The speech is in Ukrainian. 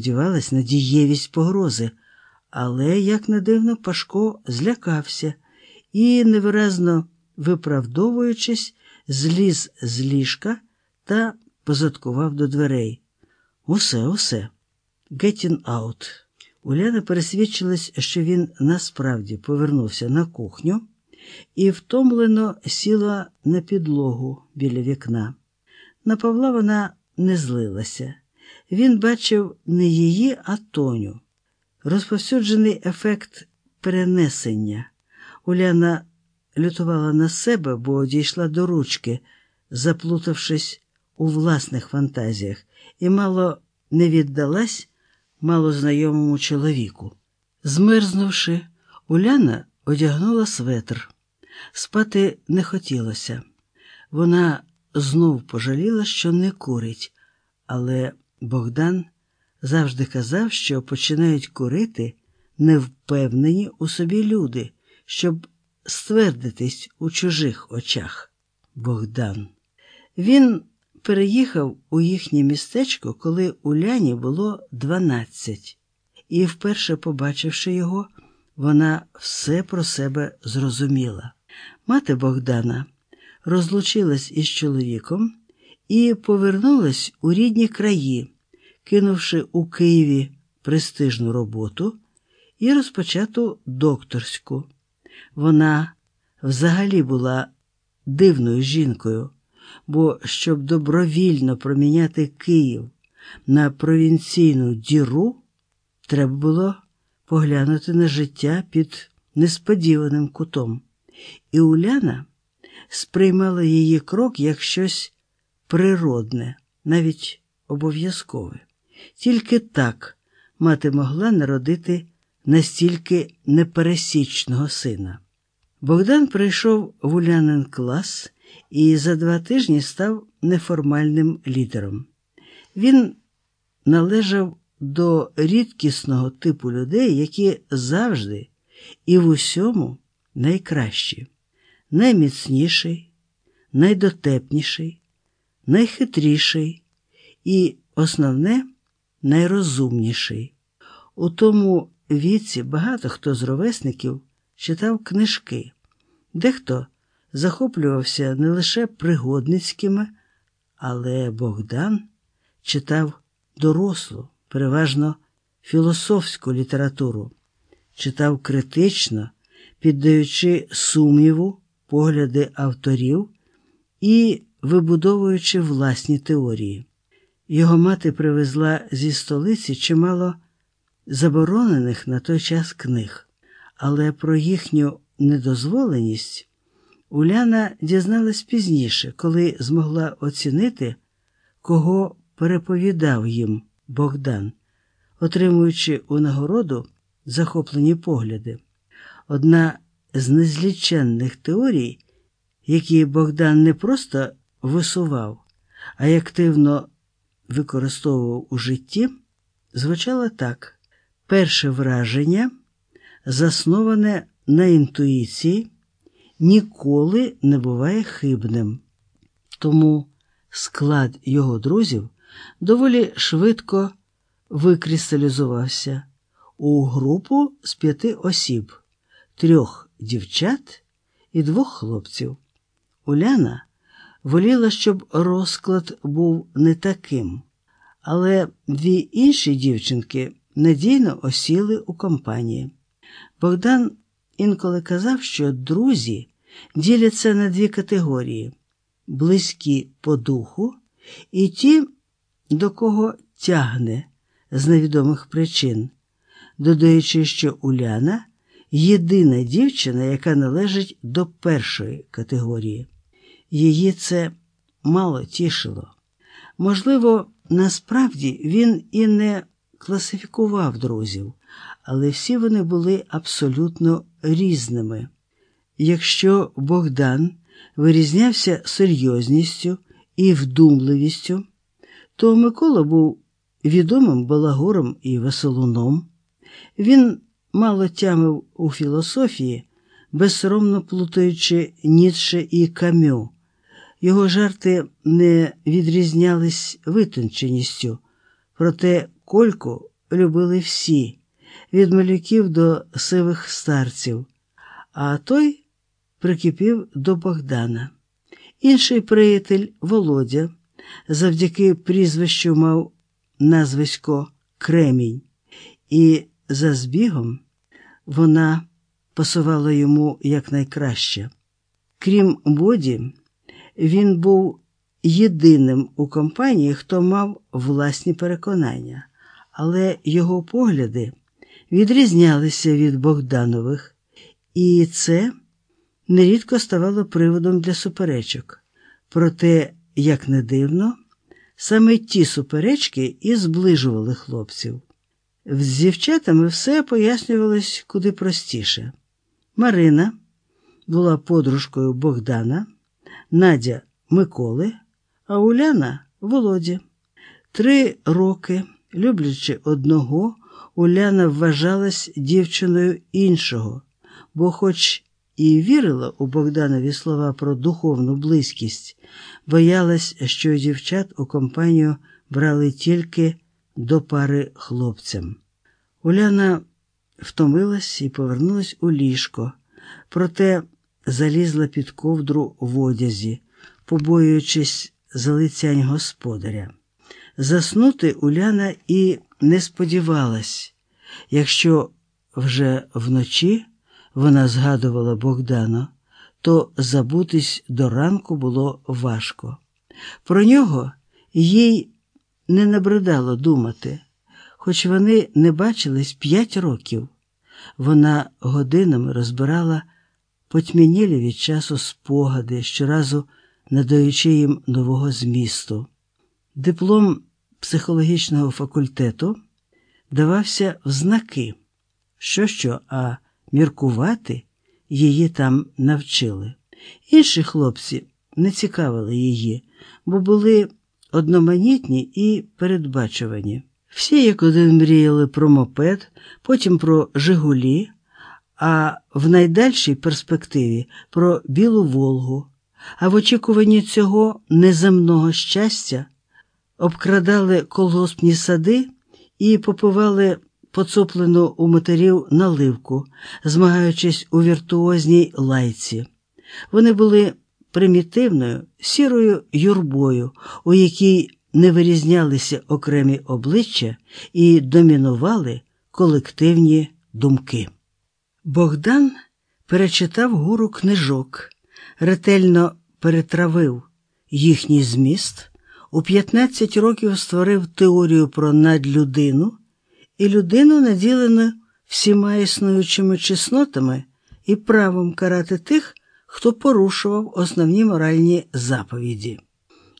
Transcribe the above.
сподівалась на дієвість погрози, але, як не дивно, Пашко злякався і, невиразно виправдовуючись, зліз з ліжка та позадкував до дверей. Усе, усе. Getting out. Уляна пересвідчилась, що він насправді повернувся на кухню і втомлено сіла на підлогу біля вікна. На Павла вона не злилася. Він бачив не її, а Тоню. Розповсюджений ефект перенесення. Уляна лютувала на себе, бо дійшла до ручки, заплутавшись у власних фантазіях, і мало не віддалась малознайомому чоловіку. Змерзнувши, Уляна одягнула светр. Спати не хотілося. Вона знов пожаліла, що не курить, але Богдан завжди казав, що починають курити невпевнені у собі люди, щоб ствердитись у чужих очах. Богдан. Він переїхав у їхнє містечко, коли Уляні було дванадцять, і, вперше побачивши його, вона все про себе зрозуміла. Мати Богдана розлучилась із чоловіком і повернулась у рідні краї, кинувши у Києві престижну роботу і розпочату докторську. Вона взагалі була дивною жінкою, бо щоб добровільно проміняти Київ на провінційну діру, треба було поглянути на життя під несподіваним кутом. І Уляна сприймала її крок як щось природне, навіть обов'язкове. Тільки так мати могла народити настільки непересічного сина. Богдан прийшов в Улянин клас і за два тижні став неформальним лідером. Він належав до рідкісного типу людей, які завжди і в усьому найкращі, найміцніший, найдотепніший, найхитріший і, основне, найрозумніший. У тому віці багато хто з ровесників читав книжки, дехто захоплювався не лише пригодницькими, але Богдан читав дорослу, переважно філософську літературу, читав критично, піддаючи сумніву погляди авторів і вибудовуючи власні теорії. Його мати привезла зі столиці чимало заборонених на той час книг, але про їхню недозволеність Уляна дізналась пізніше, коли змогла оцінити, кого переповідав їм Богдан, отримуючи у нагороду захоплені погляди. Одна з незліченних теорій, які Богдан не просто висував, а й активно використовував у житті, звучала так: перше враження, засноване на інтуїції, ніколи не буває хибним. Тому склад його друзів доволі швидко викристалізувався у групу з п'яти осіб, трьох дівчат і двох хлопців. Уляна воліла, щоб розклад був не таким, але дві інші дівчинки надійно осіли у компанії. Богдан інколи казав, що друзі діляться на дві категорії близькі по духу і ті, до кого тягне з невідомих причин, додаючи, що Уляна єдина дівчина, яка належить до першої категорії. Її це мало тішило. Можливо, насправді він і не класифікував друзів, але всі вони були абсолютно різними. Якщо Богдан вирізнявся серйозністю і вдумливістю, то Микола був відомим балагуром і веселуном. Він мало тямив у філософії, безсоромно плутаючи Ніцше і Камю. Його жарти не відрізнялись витонченістю, проте Кольку любили всі, від малюків до сивих старців, а той прикипів до Богдана. Інший приятель Володя, завдяки прізвищу мав назвисько Кремінь, і за збігом вона пасувала йому якнайкраще. Крім Боді, він був єдиним у компанії, хто мав власні переконання, але його погляди відрізнялися від Богданових, і це нерідко ставало приводом для суперечок. Проте, як не дивно, саме ті суперечки і зближували хлопців. З дівчатами все пояснювалось куди простіше. Марина була подружкою Богдана, Надя Миколи, а Уляна Володі. Три роки, люблячи одного, Уляна вважалась дівчиною іншого, бо, хоч і вірила у Богданові слова про духовну близькість, боялась, що дівчат у компанію брали тільки до пари хлопцям. Уляна втомилась і повернулась у ліжко, проте залізла під ковдру в одязі, побоюючись залицянь господаря. Заснути Уляна і не сподівалась, якщо вже вночі вона згадувала Богдана, то забутись до ранку було важко. Про нього їй не набридало думати, хоч вони не бачились п'ять років. Вона годинами розбирала потьмянілі від часу спогади, щоразу надаючи їм нового змісту. Диплом психологічного факультету давався в знаки, що що, а міркувати її там навчили. Інші хлопці не цікавили її, бо були одноманітні і передбачувані. Всі, як один мріяли про мопед, потім про Жигулі, а в найдальшій перспективі про Білу Волгу, а в очікуванні цього неземного щастя обкрадали колгоспні сади і попивали поцоплену у матерів наливку, змагаючись у віртуозній лайці. Вони були примітивною сірою юрбою, у якій не вирізнялися окремі обличчя і домінували колективні думки. Богдан перечитав гуру книжок, ретельно перетравив їхній зміст, у 15 років створив теорію про надлюдину і людину, наділену всіма існуючими чеснотами і правом карати тих, хто порушував основні моральні заповіді.